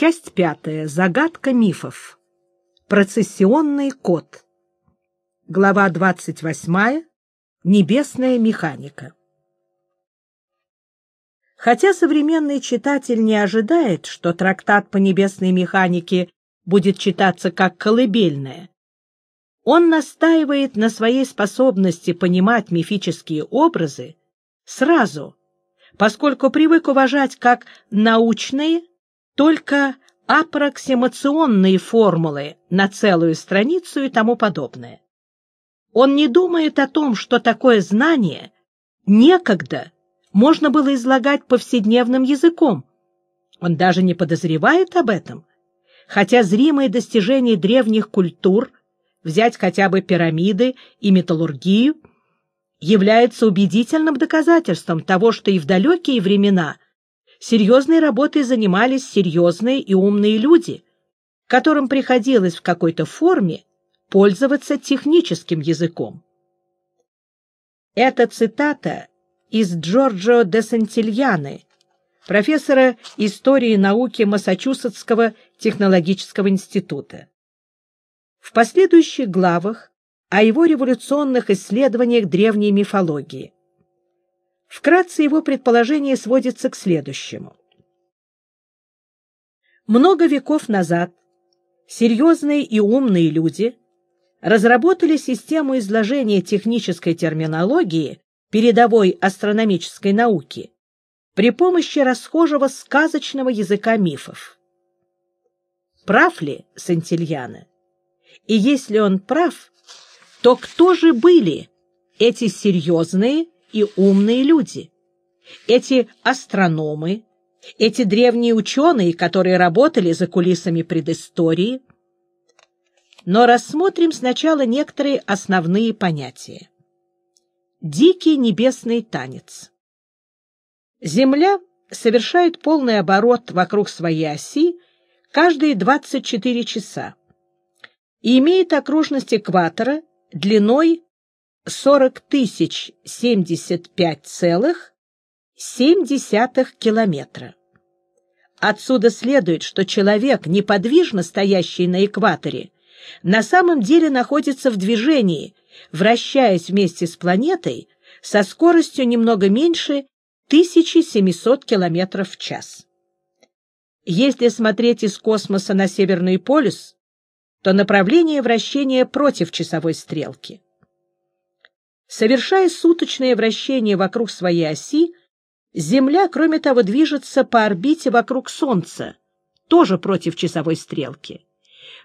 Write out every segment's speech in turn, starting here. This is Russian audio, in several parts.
Часть пятая. Загадка мифов. Процессионный код. Глава 28. Небесная механика. Хотя современный читатель не ожидает, что трактат по небесной механике будет читаться как колыбельная, он настаивает на своей способности понимать мифические образы сразу, поскольку привык уважать как научные, только аппроксимационные формулы на целую страницу и тому подобное. Он не думает о том, что такое знание некогда можно было излагать повседневным языком. Он даже не подозревает об этом, хотя зримые достижения древних культур, взять хотя бы пирамиды и металлургию, являются убедительным доказательством того, что и в далекие времена – серьезной работой занимались серьезные и умные люди, которым приходилось в какой-то форме пользоваться техническим языком. Это цитата из Джорджо де Сантильяны, профессора истории науки Массачусетского технологического института. В последующих главах о его революционных исследованиях древней мифологии. Вкратце его предположение сводится к следующему. Много веков назад серьезные и умные люди разработали систему изложения технической терминологии передовой астрономической науки при помощи расхожего сказочного языка мифов. Прав ли Сантильяна? И если он прав, то кто же были эти серьезные и умные люди. Эти астрономы, эти древние ученые, которые работали за кулисами предыстории. Но рассмотрим сначала некоторые основные понятия. Дикий небесный танец. Земля совершает полный оборот вокруг своей оси каждые 24 часа и имеет окружность экватора длиной 40 тысяч 75 целых 7 километра. Отсюда следует, что человек, неподвижно стоящий на экваторе, на самом деле находится в движении, вращаясь вместе с планетой со скоростью немного меньше 1700 км в час. Если смотреть из космоса на Северный полюс, то направление вращения против часовой стрелки. Совершая суточное вращение вокруг своей оси, Земля, кроме того, движется по орбите вокруг Солнца, тоже против часовой стрелки.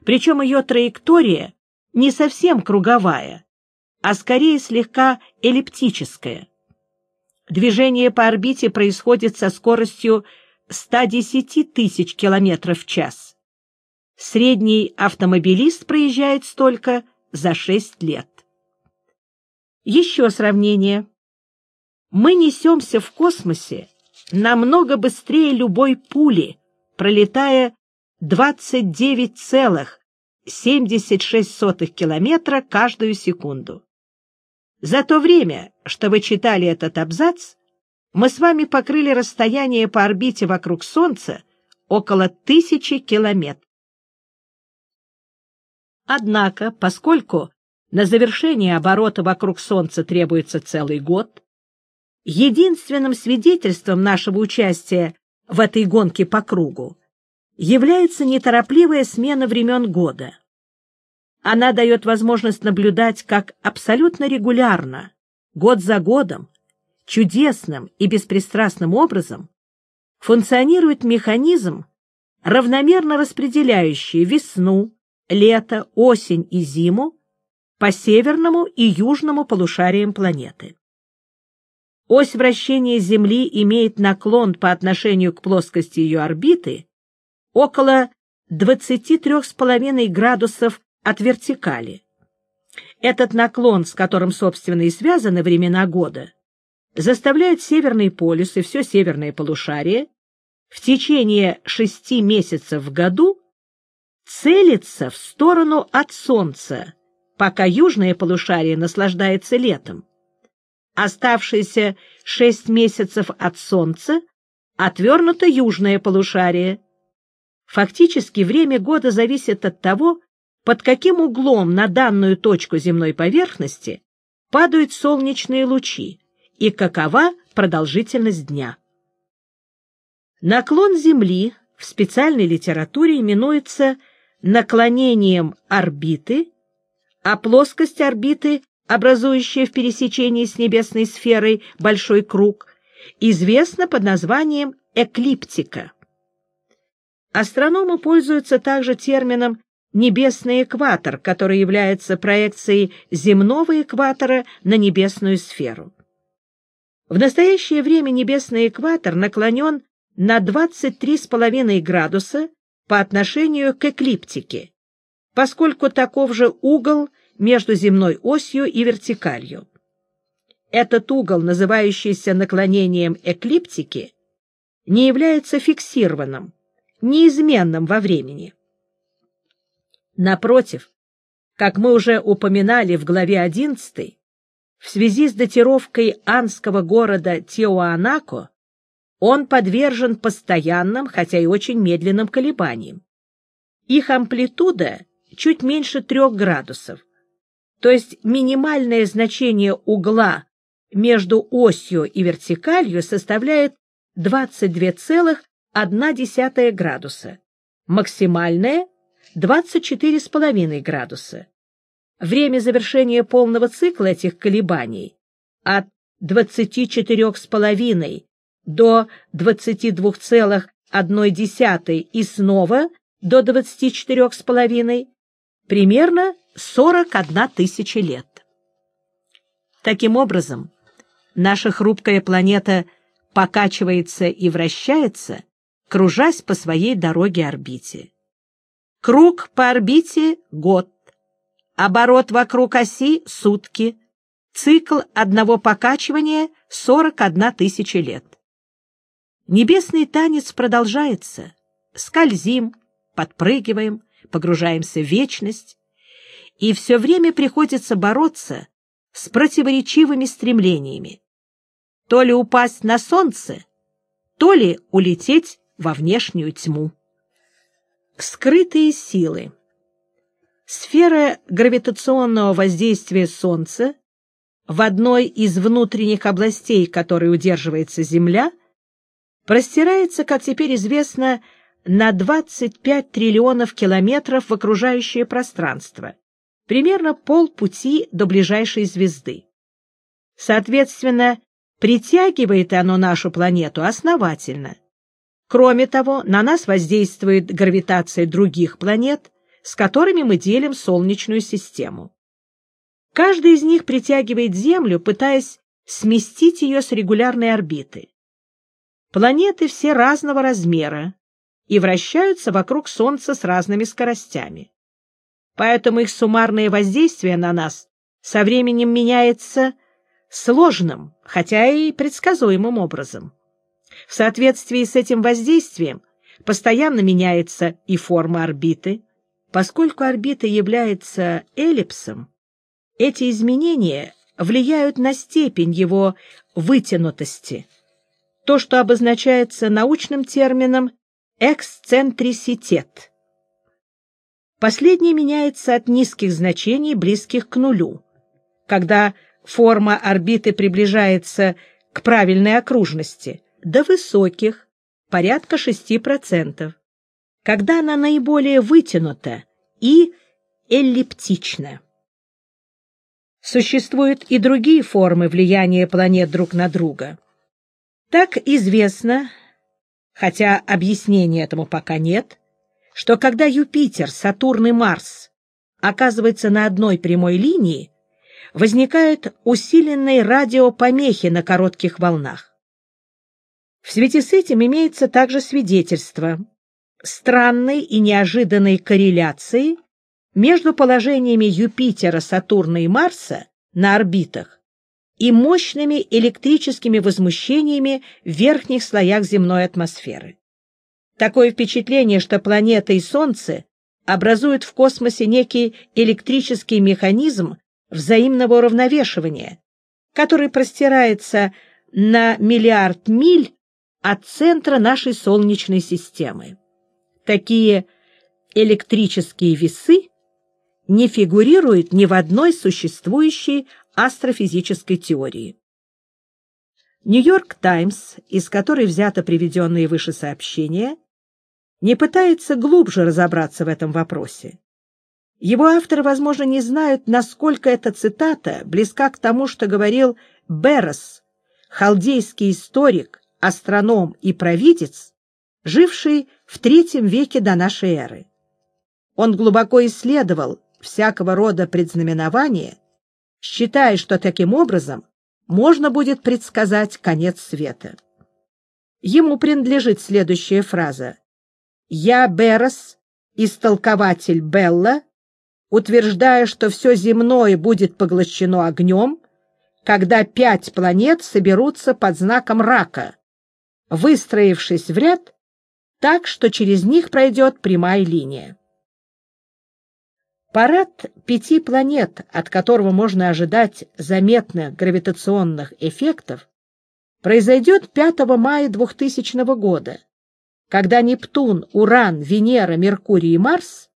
Причем ее траектория не совсем круговая, а скорее слегка эллиптическая. Движение по орбите происходит со скоростью 110 тысяч километров в час. Средний автомобилист проезжает столько за 6 лет. Еще сравнение. Мы несемся в космосе намного быстрее любой пули, пролетая 29,76 километра каждую секунду. За то время, что вы читали этот абзац, мы с вами покрыли расстояние по орбите вокруг Солнца около тысячи километров. Однако, поскольку на завершение оборота вокруг Солнца требуется целый год. Единственным свидетельством нашего участия в этой гонке по кругу является неторопливая смена времен года. Она дает возможность наблюдать, как абсолютно регулярно, год за годом, чудесным и беспристрастным образом функционирует механизм, равномерно распределяющий весну, лето, осень и зиму по северному и южному полушариям планеты. Ось вращения Земли имеет наклон по отношению к плоскости ее орбиты около 23,5 градусов от вертикали. Этот наклон, с которым, собственно, и связаны времена года, заставляет Северный полюс и все северное полушарие в течение шести месяцев в году целиться в сторону от Солнца, пока южное полушарие наслаждается летом. Оставшиеся шесть месяцев от Солнца отвернуто южное полушарие. Фактически время года зависит от того, под каким углом на данную точку земной поверхности падают солнечные лучи и какова продолжительность дня. Наклон Земли в специальной литературе именуется наклонением орбиты, а плоскость орбиты, образующая в пересечении с небесной сферой большой круг, известна под названием эклиптика. Астрономы пользуются также термином «небесный экватор», который является проекцией земного экватора на небесную сферу. В настоящее время небесный экватор наклонен на 23,5 градуса по отношению к эклиптике, поскольку таков же угол между земной осью и вертикалью. Этот угол, называющийся наклонением эклиптики, не является фиксированным, неизменным во времени. Напротив, как мы уже упоминали в главе 11, в связи с датировкой анского города Теуанако, он подвержен постоянным, хотя и очень медленным колебаниям. Их амплитуда чуть меньше трех градусов, то есть минимальное значение угла между осью и вертикалью составляет 22,1 градуса, максимальное — 24,5 градуса. Время завершения полного цикла этих колебаний от 24,5 до 22,1 и снова до 24,5, примерно 41 тысяча лет. Таким образом, наша хрупкая планета покачивается и вращается, кружась по своей дороге-орбите. Круг по орбите — год, оборот вокруг оси — сутки, цикл одного покачивания — 41 тысяча лет. Небесный танец продолжается. Скользим, подпрыгиваем, погружаемся в вечность, и все время приходится бороться с противоречивыми стремлениями. То ли упасть на солнце, то ли улететь во внешнюю тьму. Скрытые силы. Сфера гравитационного воздействия Солнца в одной из внутренних областей, которой удерживается Земля — простирается, как теперь известно, на 25 триллионов километров в окружающее пространство, примерно полпути до ближайшей звезды. Соответственно, притягивает оно нашу планету основательно. Кроме того, на нас воздействует гравитация других планет, с которыми мы делим Солнечную систему. Каждый из них притягивает Землю, пытаясь сместить ее с регулярной орбиты. Планеты все разного размера и вращаются вокруг Солнца с разными скоростями. Поэтому их суммарное воздействие на нас со временем меняется сложным, хотя и предсказуемым образом. В соответствии с этим воздействием постоянно меняется и форма орбиты. Поскольку орбита является эллипсом, эти изменения влияют на степень его вытянутости – то, что обозначается научным термином эксцентриситет. Последний меняется от низких значений, близких к нулю, когда форма орбиты приближается к правильной окружности, до высоких, порядка 6%, когда она наиболее вытянута и эллиптична. Существуют и другие формы влияния планет друг на друга. Так известно, хотя объяснения этому пока нет, что когда Юпитер, Сатурн и Марс оказываются на одной прямой линии, возникают усиленные радиопомехи на коротких волнах. В связи с этим имеется также свидетельство странной и неожиданной корреляции между положениями Юпитера, Сатурна и Марса на орбитах и мощными электрическими возмущениями в верхних слоях земной атмосферы. Такое впечатление, что планета и Солнце образуют в космосе некий электрический механизм взаимного уравновешивания, который простирается на миллиард миль от центра нашей Солнечной системы. Такие электрические весы не фигурируют ни в одной существующей астрофизической теории. Нью-Йорк Таймс, из которой взято приведенное выше сообщение, не пытается глубже разобраться в этом вопросе. Его авторы, возможно, не знают, насколько эта цитата близка к тому, что говорил Беррес, халдейский историк, астроном и провидец, живший в третьем веке до нашей эры. Он глубоко исследовал всякого рода предзнаменования, считая, что таким образом можно будет предсказать конец света. Ему принадлежит следующая фраза. «Я, Берос, истолкователь Белла, утверждая, что все земное будет поглощено огнем, когда пять планет соберутся под знаком рака, выстроившись в ряд так, что через них пройдет прямая линия. Парад пяти планет, от которого можно ожидать заметных гравитационных эффектов, произойдет 5 мая 2000 года, когда Нептун, Уран, Венера, Меркурий и Марс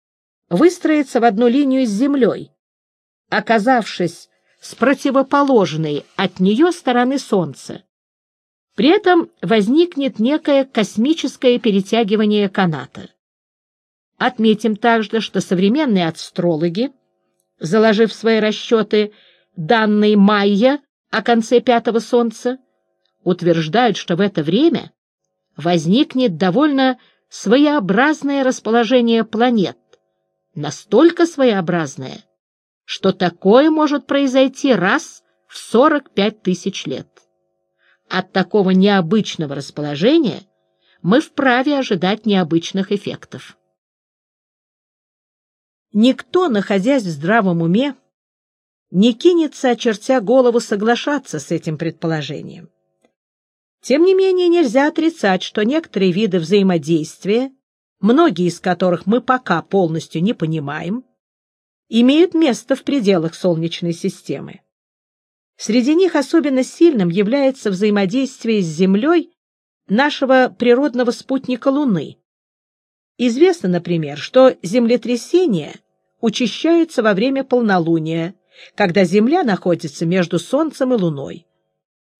выстроятся в одну линию с Землей, оказавшись с противоположной от нее стороны Солнца. При этом возникнет некое космическое перетягивание каната. Отметим также, что современные астрологи, заложив свои расчеты данные Майя о конце пятого солнца, утверждают, что в это время возникнет довольно своеобразное расположение планет, настолько своеобразное, что такое может произойти раз в 45 тысяч лет. От такого необычного расположения мы вправе ожидать необычных эффектов. Никто, находясь в здравом уме, не кинется, очертя голову, соглашаться с этим предположением. Тем не менее, нельзя отрицать, что некоторые виды взаимодействия, многие из которых мы пока полностью не понимаем, имеют место в пределах Солнечной системы. Среди них особенно сильным является взаимодействие с Землей нашего природного спутника Луны, Известно, например, что землетрясения учащаются во время полнолуния, когда Земля находится между Солнцем и Луной.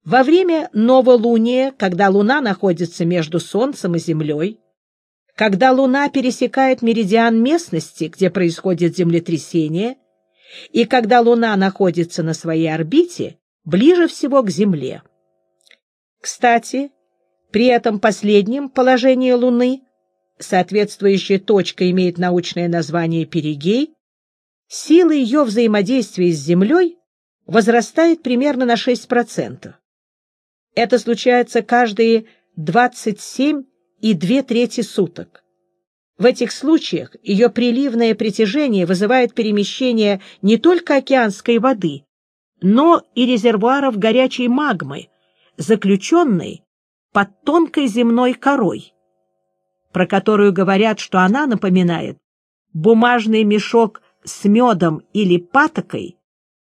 Во время новолуния, когда Луна находится между Солнцем и Землей, когда Луна пересекает меридиан местности, где происходит землетрясение, и когда Луна находится на своей орбите ближе всего к Земле. Кстати, при этом последнем положении Луны соответствующая точка имеет научное название перигей, сила ее взаимодействия с Землей возрастает примерно на 6%. Это случается каждые 27 и две трети суток. В этих случаях ее приливное притяжение вызывает перемещение не только океанской воды, но и резервуаров горячей магмы, заключенной под тонкой земной корой про которую говорят, что она напоминает бумажный мешок с медом или патокой,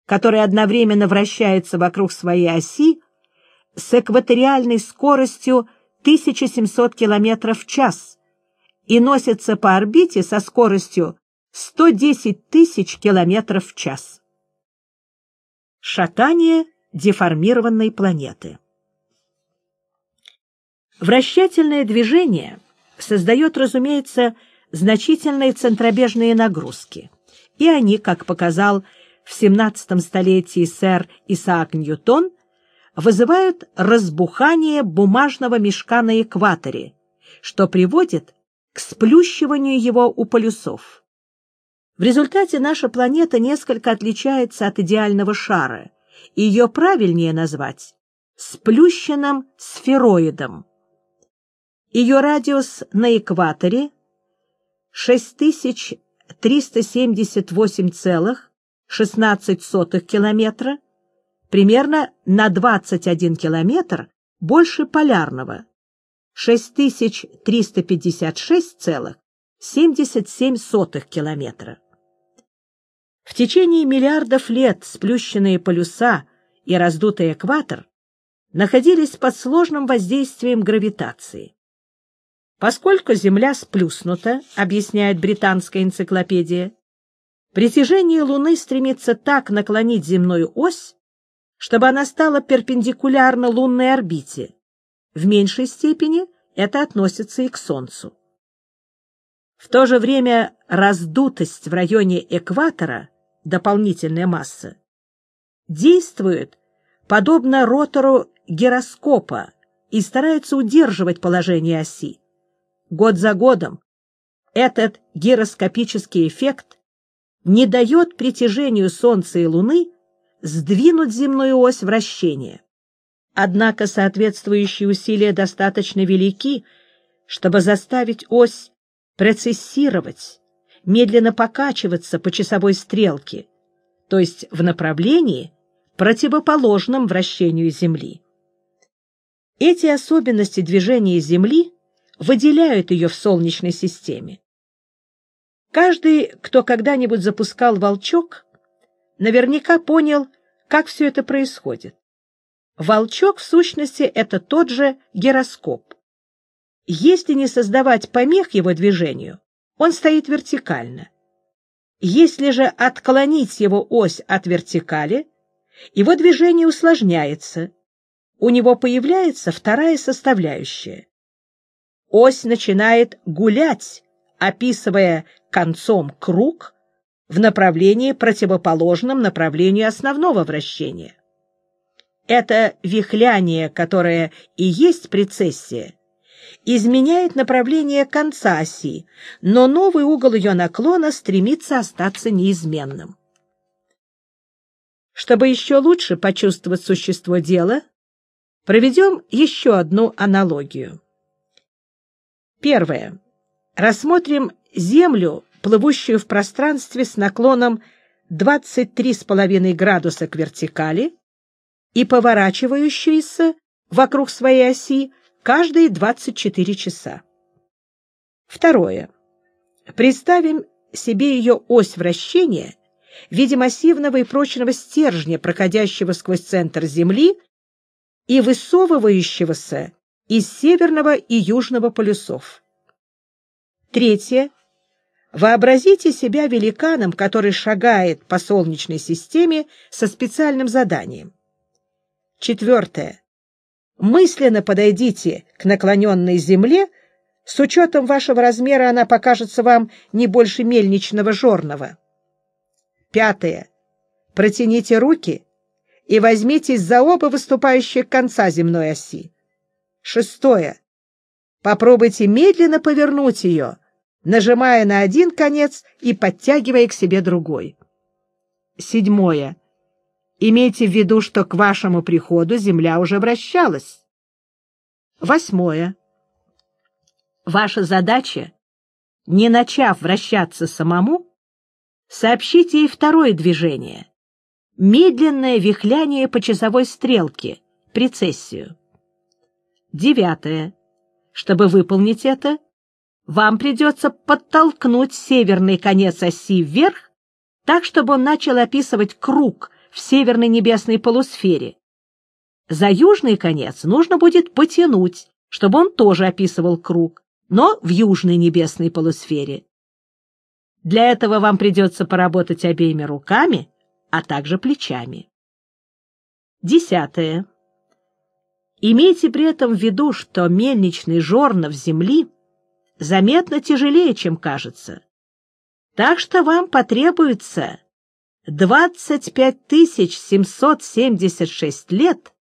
который одновременно вращается вокруг своей оси с экваториальной скоростью 1700 км в час и носится по орбите со скоростью 110 тысяч км в час. Шатание деформированной планеты Вращательное движение — создает, разумеется, значительные центробежные нагрузки. И они, как показал в 17 столетии сэр Исаак Ньютон, вызывают разбухание бумажного мешка на экваторе, что приводит к сплющиванию его у полюсов. В результате наша планета несколько отличается от идеального шара, и ее правильнее назвать сплющенным сфероидом. Ее радиус на экваторе 6378,16 километра, примерно на 21 километр больше полярного 6356,77 километра. В течение миллиардов лет сплющенные полюса и раздутый экватор находились под сложным воздействием гравитации. Поскольку Земля сплюснута, объясняет британская энциклопедия, притяжение Луны стремится так наклонить земную ось, чтобы она стала перпендикулярна лунной орбите. В меньшей степени это относится и к Солнцу. В то же время раздутость в районе экватора, дополнительная масса, действует подобно ротору гироскопа и старается удерживать положение оси. Год за годом этот гироскопический эффект не дает притяжению Солнца и Луны сдвинуть земную ось вращения. Однако соответствующие усилия достаточно велики, чтобы заставить ось процессировать, медленно покачиваться по часовой стрелке, то есть в направлении, противоположном вращению Земли. Эти особенности движения Земли выделяют ее в Солнечной системе. Каждый, кто когда-нибудь запускал волчок, наверняка понял, как все это происходит. Волчок, в сущности, это тот же гироскоп. Если не создавать помех его движению, он стоит вертикально. Если же отклонить его ось от вертикали, его движение усложняется. У него появляется вторая составляющая. Ось начинает гулять, описывая концом круг в направлении, противоположном направлению основного вращения. Это вихляние, которое и есть прецессия, изменяет направление конца оси, но новый угол ее наклона стремится остаться неизменным. Чтобы еще лучше почувствовать существо дела, проведем еще одну аналогию. Первое. Рассмотрим Землю, плывущую в пространстве с наклоном 23,5 градуса к вертикали и поворачивающуюся вокруг своей оси каждые 24 часа. Второе. Представим себе ее ось вращения в виде массивного и прочного стержня, проходящего сквозь центр Земли и высовывающегося из северного и южного полюсов. Третье. Вообразите себя великаном, который шагает по Солнечной системе со специальным заданием. Четвертое. Мысленно подойдите к наклоненной Земле, с учетом вашего размера она покажется вам не больше мельничного жорного. Пятое. Протяните руки и возьмитесь за оба выступающих конца земной оси. Шестое. Попробуйте медленно повернуть ее, нажимая на один конец и подтягивая к себе другой. Седьмое. Имейте в виду, что к вашему приходу Земля уже вращалась. Восьмое. Ваша задача, не начав вращаться самому, сообщить ей второе движение — медленное вихляние по часовой стрелке, прецессию. Девятое. Чтобы выполнить это, вам придется подтолкнуть северный конец оси вверх, так, чтобы он начал описывать круг в северной небесной полусфере. За южный конец нужно будет потянуть, чтобы он тоже описывал круг, но в южной небесной полусфере. Для этого вам придется поработать обеими руками, а также плечами. Десятое. Имейте при этом в виду, что мельничный жорнов земли заметно тяжелее, чем кажется. Так что вам потребуется 25 776 лет,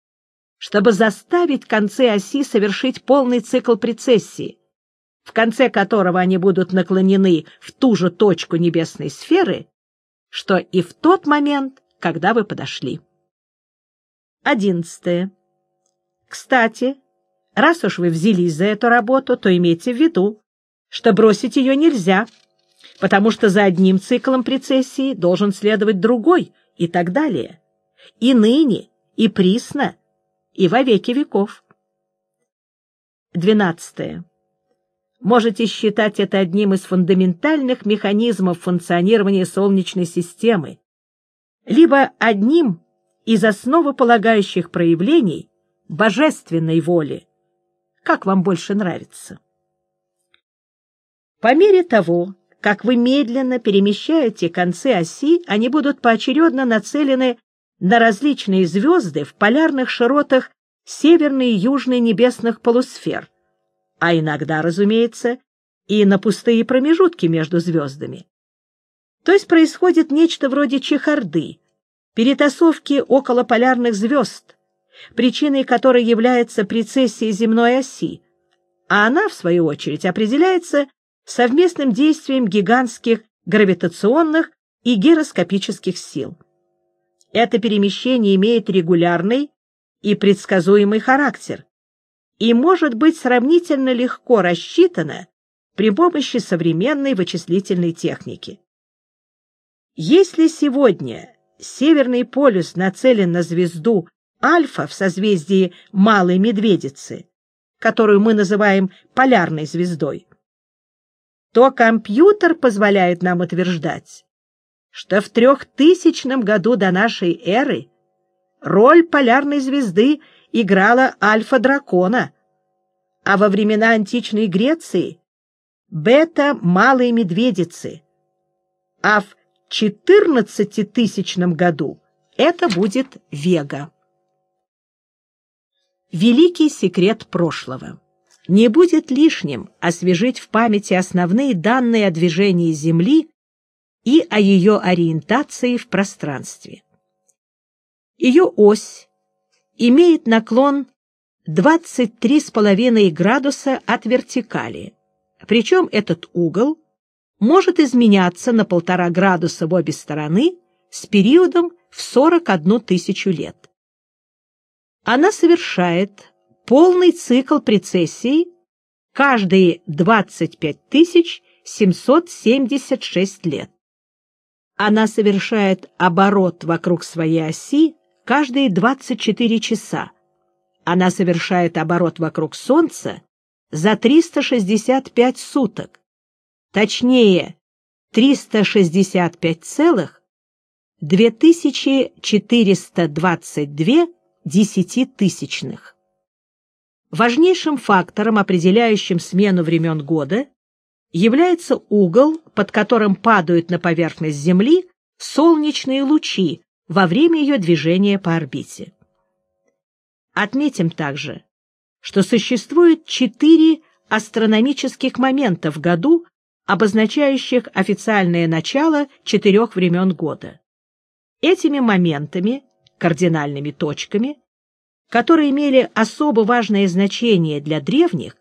чтобы заставить концы оси совершить полный цикл прецессии, в конце которого они будут наклонены в ту же точку небесной сферы, что и в тот момент, когда вы подошли. Одиннадцатое. Кстати, раз уж вы взялись за эту работу, то имейте в виду, что бросить ее нельзя, потому что за одним циклом прецессии должен следовать другой и так далее. И ныне, и присно, и во веки веков. Двенадцатое можете считать это одним из фундаментальных механизмов функционирования Солнечной системы, либо одним из основополагающих проявлений божественной воли, как вам больше нравится. По мере того, как вы медленно перемещаете концы оси, они будут поочередно нацелены на различные звезды в полярных широтах северной и южной небесных полусфер, а иногда, разумеется, и на пустые промежутки между звездами. То есть происходит нечто вроде чехарды, перетасовки около полярных звезд, причиной которой является прецессия земной оси, а она, в свою очередь, определяется совместным действием гигантских гравитационных и гироскопических сил. Это перемещение имеет регулярный и предсказуемый характер и может быть сравнительно легко рассчитано при помощи современной вычислительной техники. Если сегодня Северный полюс нацелен на звезду Альфа в созвездии Малой Медведицы, которую мы называем полярной звездой, то компьютер позволяет нам утверждать, что в трехтысячном году до нашей эры роль полярной звезды играла Альфа-дракона, а во времена античной Греции — бета Малой Медведицы, а в четырнадцатитысячном году это будет Вега. Великий секрет прошлого. Не будет лишним освежить в памяти основные данные о движении Земли и о ее ориентации в пространстве. Ее ось имеет наклон 23,5 градуса от вертикали, причем этот угол может изменяться на полтора градуса в обе стороны с периодом в 41 тысячу лет. Она совершает полный цикл прецессии каждые 25 776 лет. Она совершает оборот вокруг своей оси каждые 24 часа. Она совершает оборот вокруг Солнца за 365 суток точнее 365,2422 десятитысячных. Важнейшим фактором, определяющим смену времен года, является угол, под которым падают на поверхность Земли солнечные лучи во время ее движения по орбите. Отметим также, что существует четыре астрономических момента в году, обозначающих официальное начало четырех времен года. Этими моментами, кардинальными точками, которые имели особо важное значение для древних,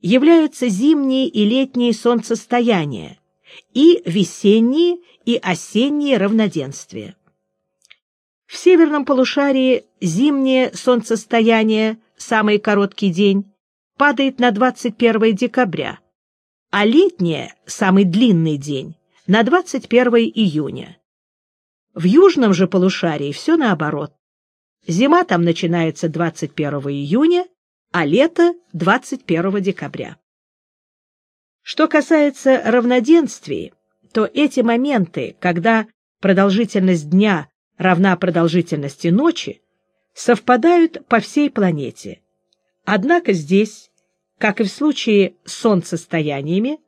являются зимние и летние солнцестояния и весенние и осенние равноденствия. В северном полушарии зимнее солнцестояние, самый короткий день, падает на 21 декабря, а летнее, самый длинный день, на 21 июня. В южном же полушарии все наоборот. Зима там начинается 21 июня, а лето — 21 декабря. Что касается равноденствий, то эти моменты, когда продолжительность дня равна продолжительности ночи, совпадают по всей планете. Однако здесь как и в случае с солнцестояниями,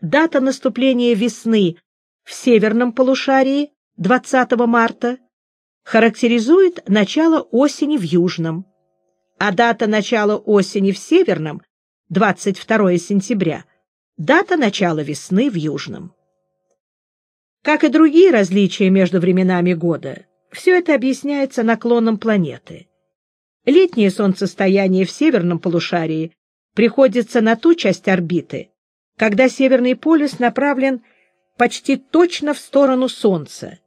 дата наступления весны в северном полушарии 20 марта характеризует начало осени в южном, а дата начала осени в северном 22 сентября дата начала весны в южном. Как и другие различия между временами года, все это объясняется наклоном планеты. Летнее солнцестояние в северном полушарии приходится на ту часть орбиты, когда Северный полюс направлен почти точно в сторону Солнца.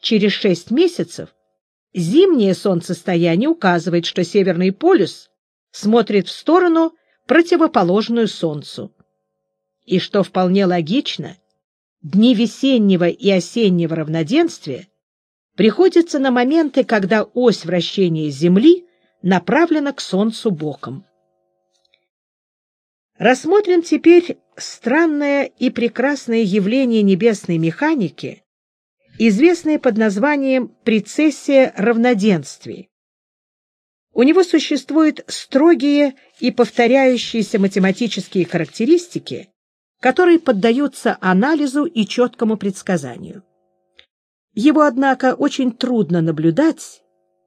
Через шесть месяцев зимнее солнцестояние указывает, что Северный полюс смотрит в сторону, противоположную Солнцу. И что вполне логично, дни весеннего и осеннего равноденствия приходятся на моменты, когда ось вращения Земли направлена к Солнцу боком. Рассмотрим теперь странное и прекрасное явление небесной механики, известное под названием прецессия равноденствий. У него существуют строгие и повторяющиеся математические характеристики, которые поддаются анализу и четкому предсказанию. Его, однако, очень трудно наблюдать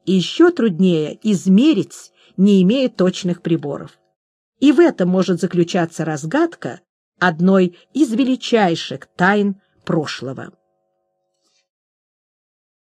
и еще труднее измерить, не имея точных приборов. И в этом может заключаться разгадка одной из величайших тайн прошлого.